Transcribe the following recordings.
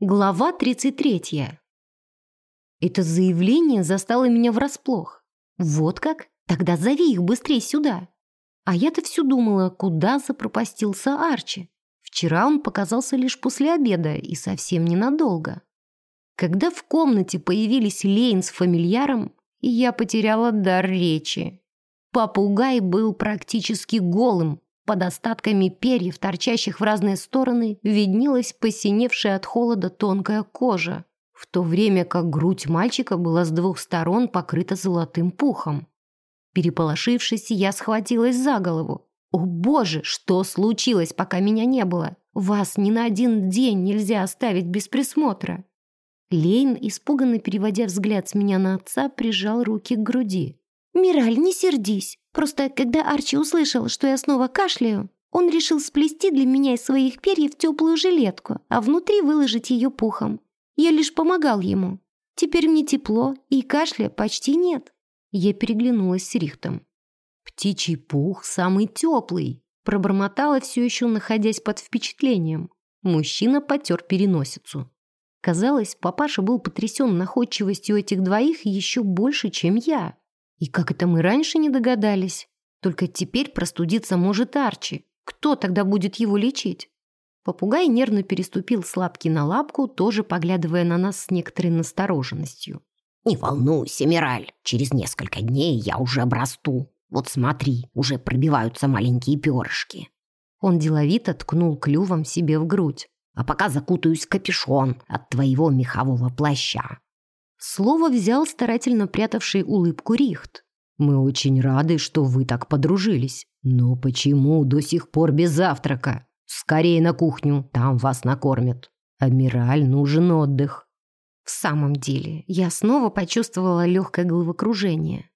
Глава 33. Это заявление застало меня врасплох. Вот как? Тогда зови их быстрее сюда. А я-то все думала, куда запропастился Арчи. Вчера он показался лишь после обеда и совсем ненадолго. Когда в комнате появились Лейн с фамильяром, я потеряла дар речи. Попугай был практически голым, под остатками перьев, торчащих в разные стороны, виднелась посиневшая от холода тонкая кожа, в то время как грудь мальчика была с двух сторон покрыта золотым пухом. Переполошившись, я схватилась за голову. «О боже, что случилось, пока меня не было? Вас ни на один день нельзя оставить без присмотра!» Лейн, испуганно переводя взгляд с меня на отца, прижал руки к груди. «Мираль, не сердись. Просто когда Арчи услышал, что я снова кашляю, он решил сплести для меня из своих перьев теплую жилетку, а внутри выложить ее пухом. Я лишь помогал ему. Теперь мне тепло, и кашля почти нет». Я переглянулась с Рихтом. «Птичий пух самый теплый», пробормотала все еще, находясь под впечатлением. Мужчина потер переносицу. Казалось, папаша был потрясен находчивостью этих двоих еще больше, чем я. И как это мы раньше не догадались? Только теперь простудиться может Арчи. Кто тогда будет его лечить? Попугай нервно переступил с лапки на лапку, тоже поглядывая на нас с некоторой настороженностью. «Не волнуйся, Мираль, через несколько дней я уже обрасту. Вот смотри, уже пробиваются маленькие перышки». Он деловито ткнул клювом себе в грудь. «А пока закутаюсь капюшон от твоего мехового плаща. Слово взял старательно прятавший улыбку Рихт. «Мы очень рады, что вы так подружились. Но почему до сих пор без завтрака? Скорее на кухню, там вас накормят. Амираль нужен отдых». В самом деле, я снова почувствовала легкое головокружение.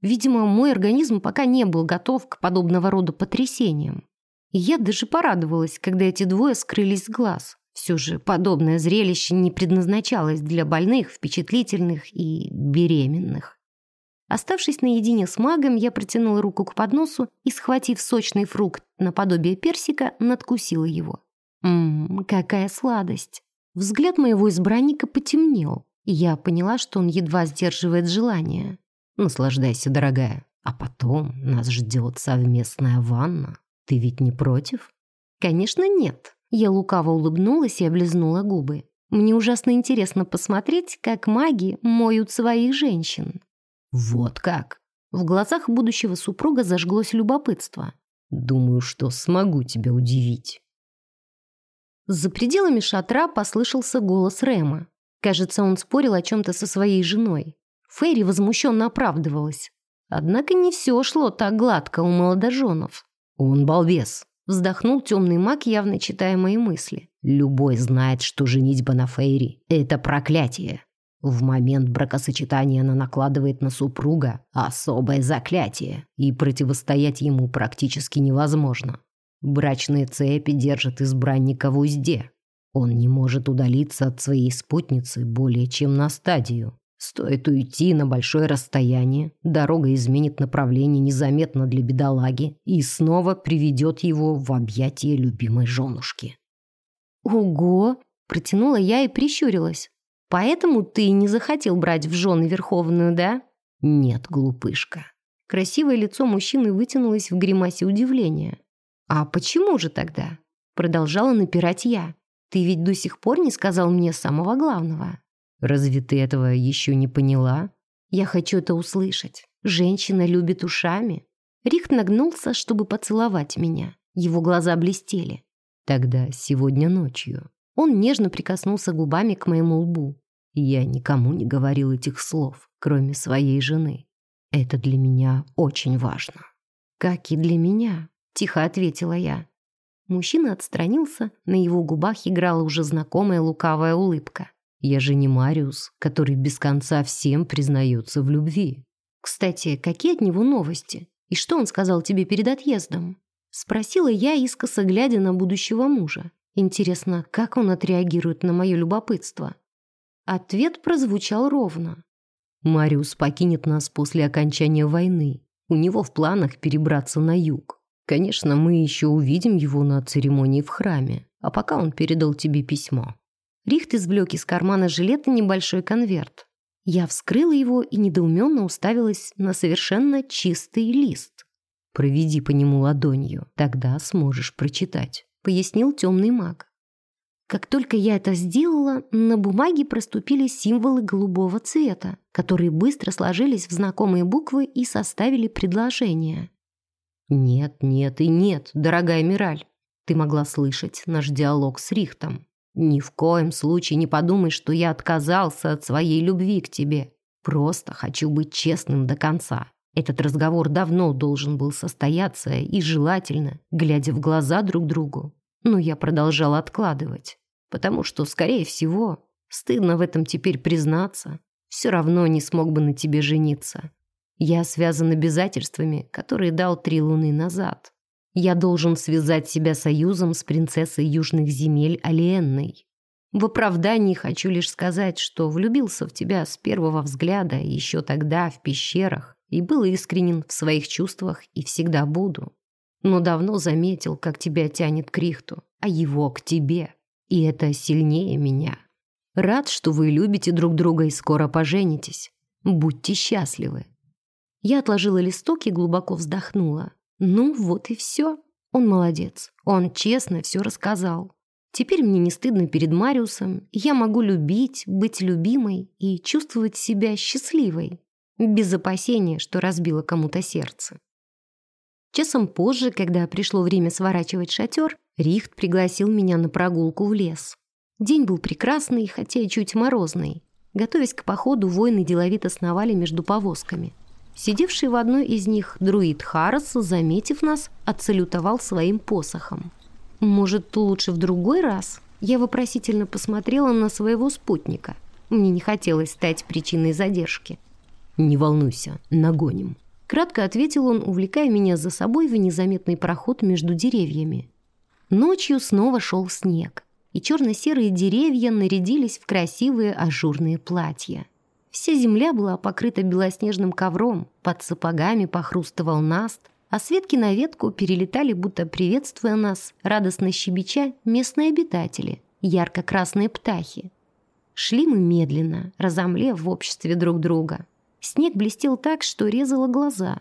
Видимо, мой организм пока не был готов к подобного рода потрясениям. Я даже порадовалась, когда эти двое скрылись с глаз. Все же подобное зрелище не предназначалось для больных, впечатлительных и беременных. Оставшись наедине с магом, я протянула руку к подносу и, схватив сочный фрукт наподобие персика, надкусила его. Ммм, какая сладость! Взгляд моего избранника потемнел, и я поняла, что он едва сдерживает желание. «Наслаждайся, дорогая, а потом нас ждет совместная ванна. Ты ведь не против?» «Конечно, нет», я лукаво улыбнулась и облизнула губы. Мне ужасно интересно посмотреть, как маги моют своих женщин. Вот как? В глазах будущего супруга зажглось любопытство. Думаю, что смогу тебя удивить. За пределами шатра послышался голос Рема. Кажется, он спорил о чем-то со своей женой. Фейри возмущенно оправдывалась. Однако не все шло так гладко у молодоженов. «Он балбес», Вздохнул темный маг, явно читая мои мысли. «Любой знает, что женитьба на Фейри — это проклятие. В момент бракосочетания она накладывает на супруга особое заклятие, и противостоять ему практически невозможно. Брачные цепи держат избранника в узде. Он не может удалиться от своей спутницы более чем на стадию. Стоит уйти на большое расстояние, дорога изменит направление незаметно для бедолаги и снова приведет его в объятия любимой женушки. «Ого!» – протянула я и прищурилась. «Поэтому ты не захотел брать в жены Верховную, да?» «Нет, глупышка». Красивое лицо мужчины вытянулось в гримасе удивления. «А почему же тогда?» Продолжала напирать я. «Ты ведь до сих пор не сказал мне самого главного». Разве ты этого еще не поняла? Я хочу это услышать. Женщина любит ушами. Рихт нагнулся, чтобы поцеловать меня. Его глаза блестели. Тогда сегодня ночью. Он нежно прикоснулся губами к моему лбу. Я никому не говорил этих слов, кроме своей жены. Это для меня очень важно. Как и для меня, тихо ответила я. Мужчина отстранился, на его губах играла уже знакомая лукавая улыбка. Я же не Мариус, который без конца всем признается в любви. Кстати, какие от него новости? И что он сказал тебе перед отъездом? Спросила я, искоса глядя на будущего мужа. Интересно, как он отреагирует на мое любопытство? Ответ прозвучал ровно. Мариус покинет нас после окончания войны. У него в планах перебраться на юг. Конечно, мы еще увидим его на церемонии в храме, а пока он передал тебе письмо. Рихт извлек из кармана жилета небольшой конверт. Я вскрыла его и недоуменно уставилась на совершенно чистый лист. «Проведи по нему ладонью, тогда сможешь прочитать», — пояснил темный маг. Как только я это сделала, на бумаге проступили символы голубого цвета, которые быстро сложились в знакомые буквы и составили предложение. «Нет, нет и нет, дорогая Мираль. Ты могла слышать наш диалог с Рихтом. Ни в коем случае не подумай, что я отказался от своей любви к тебе. Просто хочу быть честным до конца. Этот разговор давно должен был состояться и желательно, глядя в глаза друг другу, но я продолжал откладывать, потому что, скорее всего, стыдно в этом теперь признаться, все равно не смог бы на тебе жениться. Я связан обязательствами, которые дал три луны назад. Я должен связать себя союзом с принцессой южных земель Алиенной. В оправдании хочу лишь сказать, что влюбился в тебя с первого взгляда еще тогда в пещерах и был искренен в своих чувствах и всегда буду но давно заметил, как тебя тянет к Рихту, а его к тебе. И это сильнее меня. Рад, что вы любите друг друга и скоро поженитесь. Будьте счастливы. Я отложила листок и глубоко вздохнула. Ну, вот и все. Он молодец. Он честно все рассказал. Теперь мне не стыдно перед Мариусом. Я могу любить, быть любимой и чувствовать себя счастливой. Без опасения, что разбила кому-то сердце. Часом позже, когда пришло время сворачивать шатер, Рихт пригласил меня на прогулку в лес. День был прекрасный, хотя и чуть морозный. Готовясь к походу, воины деловито сновали между повозками. Сидевший в одной из них друид Харрес, заметив нас, отсалютовал своим посохом. «Может, лучше в другой раз?» Я вопросительно посмотрела на своего спутника. Мне не хотелось стать причиной задержки. «Не волнуйся, нагоним», Кратко ответил он, увлекая меня за собой в незаметный проход между деревьями. Ночью снова шел снег, и черно-серые деревья нарядились в красивые ажурные платья. Вся земля была покрыта белоснежным ковром, под сапогами похрустывал наст, а с ветки на ветку перелетали, будто приветствуя нас, радостно щебеча, местные обитатели, ярко-красные птахи. Шли мы медленно, разомлев в обществе друг друга – Снег блестел так, что резало глаза.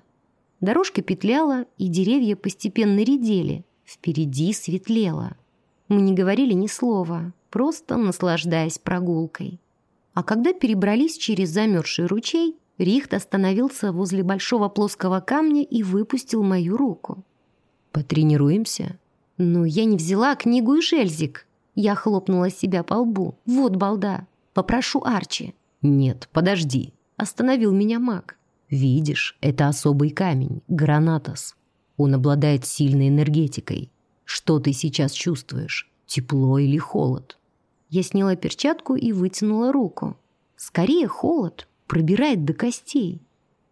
Дорожка петляла, и деревья постепенно редели. Впереди светлело. Мы не говорили ни слова, просто наслаждаясь прогулкой. А когда перебрались через замерзший ручей, Рихт остановился возле большого плоского камня и выпустил мою руку. «Потренируемся?» «Но я не взяла книгу и шельзик». Я хлопнула себя по лбу. «Вот балда. Попрошу Арчи». «Нет, подожди. Остановил меня маг. «Видишь, это особый камень, гранатос. Он обладает сильной энергетикой. Что ты сейчас чувствуешь? Тепло или холод?» Я сняла перчатку и вытянула руку. «Скорее холод. Пробирает до костей».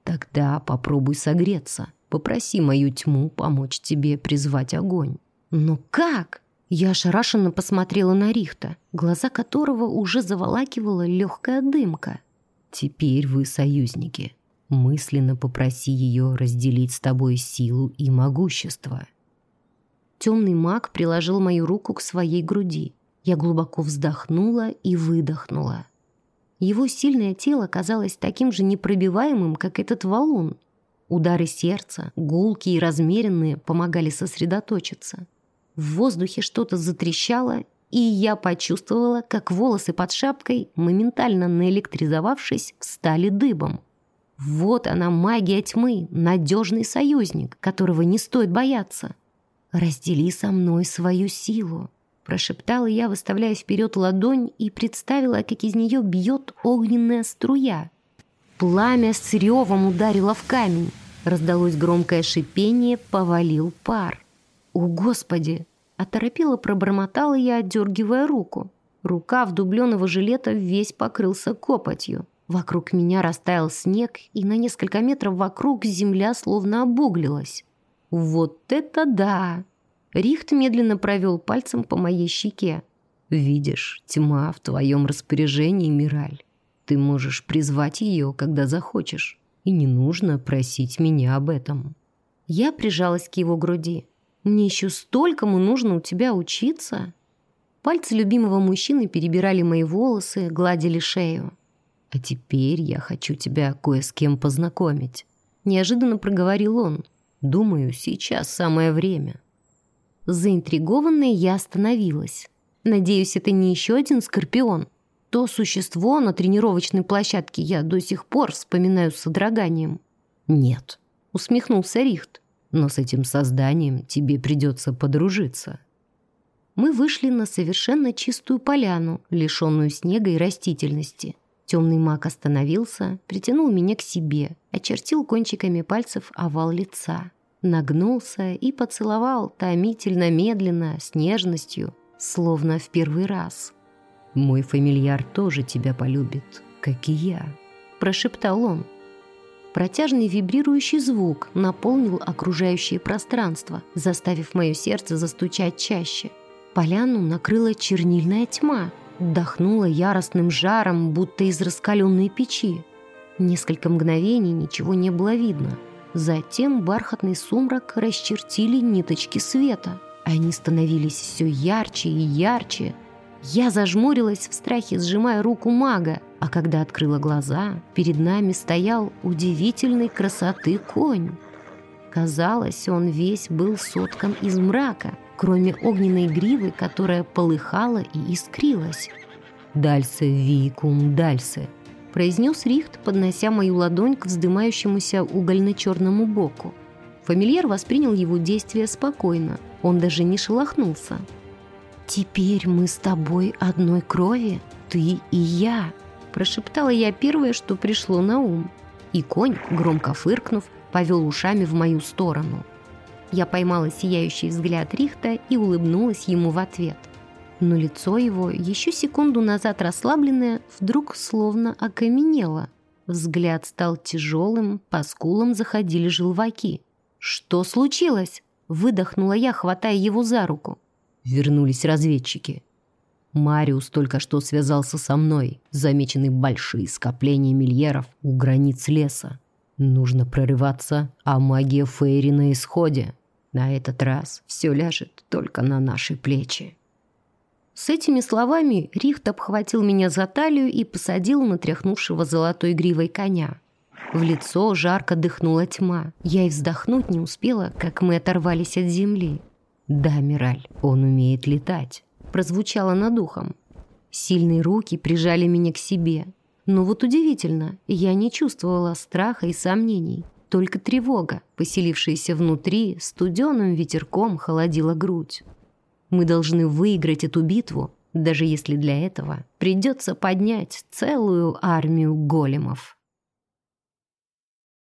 «Тогда попробуй согреться. Попроси мою тьму помочь тебе призвать огонь». «Но как?» Я ошарашенно посмотрела на Рихта, глаза которого уже заволакивала легкая дымка. Теперь вы союзники. Мысленно попроси ее разделить с тобой силу и могущество. Темный маг приложил мою руку к своей груди. Я глубоко вздохнула и выдохнула. Его сильное тело казалось таким же непробиваемым, как этот валун. Удары сердца, гулкие и размеренные, помогали сосредоточиться. В воздухе что-то затрещало, и я почувствовала, как волосы под шапкой, моментально наэлектризовавшись, встали дыбом. Вот она, магия тьмы, надежный союзник, которого не стоит бояться. «Раздели со мной свою силу», — прошептала я, выставляя вперед ладонь и представила, как из нее бьет огненная струя. Пламя с ревом ударило в камень. Раздалось громкое шипение, повалил пар. «О, Господи!» Оторопело пробормотала я, отдергивая руку. Рука в дубленого жилета весь покрылся копотью. Вокруг меня растаял снег, и на несколько метров вокруг земля словно обуглилась. «Вот это да!» Рихт медленно провел пальцем по моей щеке. «Видишь, тьма в твоем распоряжении, Мираль. Ты можешь призвать ее, когда захочешь, и не нужно просить меня об этом». Я прижалась к его груди. Мне еще столькому нужно у тебя учиться». Пальцы любимого мужчины перебирали мои волосы, гладили шею. «А теперь я хочу тебя кое с кем познакомить», — неожиданно проговорил он. «Думаю, сейчас самое время». Заинтригованная я остановилась. Надеюсь, это не еще один скорпион. То существо на тренировочной площадке я до сих пор вспоминаю с содроганием. «Нет», — усмехнулся Рихт. «Но с этим созданием тебе придется подружиться». Мы вышли на совершенно чистую поляну, лишенную снега и растительности. Темный маг остановился, притянул меня к себе, очертил кончиками пальцев овал лица, нагнулся и поцеловал томительно, медленно, с нежностью, словно в первый раз. «Мой фамильяр тоже тебя полюбит, как и я», — прошептал он. Протяжный вибрирующий звук наполнил окружающее пространство, заставив мое сердце застучать чаще. Поляну накрыла чернильная тьма, вдохнула яростным жаром, будто из раскаленной печи. Несколько мгновений ничего не было видно. Затем бархатный сумрак расчертили ниточки света. Они становились все ярче и ярче, я зажмурилась в страхе, сжимая руку мага, а когда открыла глаза, перед нами стоял удивительной красоты конь. Казалось, он весь был соткан из мрака, кроме огненной гривы, которая полыхала и искрилась. «Дальсе, викум, дальсе», — произнес Рихт, поднося мою ладонь к вздымающемуся угольно-черному боку. Фамильяр воспринял его действие спокойно, он даже не шелохнулся. «Теперь мы с тобой одной крови, ты и я», прошептала я первое, что пришло на ум. И конь, громко фыркнув, повел ушами в мою сторону. Я поймала сияющий взгляд Рихта и улыбнулась ему в ответ. Но лицо его, еще секунду назад расслабленное, вдруг словно окаменело. Взгляд стал тяжелым, по скулам заходили желваки. «Что случилось?» — выдохнула я, хватая его за руку вернулись разведчики. Мариус только что связался со мной, замечены большие скопления мильеров у границ леса. Нужно прорываться, а магия Фейри на исходе. На этот раз все ляжет только на наши плечи. С этими словами Рихт обхватил меня за талию и посадил на тряхнувшего золотой гривой коня. В лицо жарко дыхнула тьма. Я и вздохнуть не успела, как мы оторвались от земли. «Да, Мираль, он умеет летать», — прозвучало над ухом. Сильные руки прижали меня к себе. Но вот удивительно, я не чувствовала страха и сомнений. Только тревога, поселившаяся внутри, студеным ветерком холодила грудь. Мы должны выиграть эту битву, даже если для этого придется поднять целую армию големов.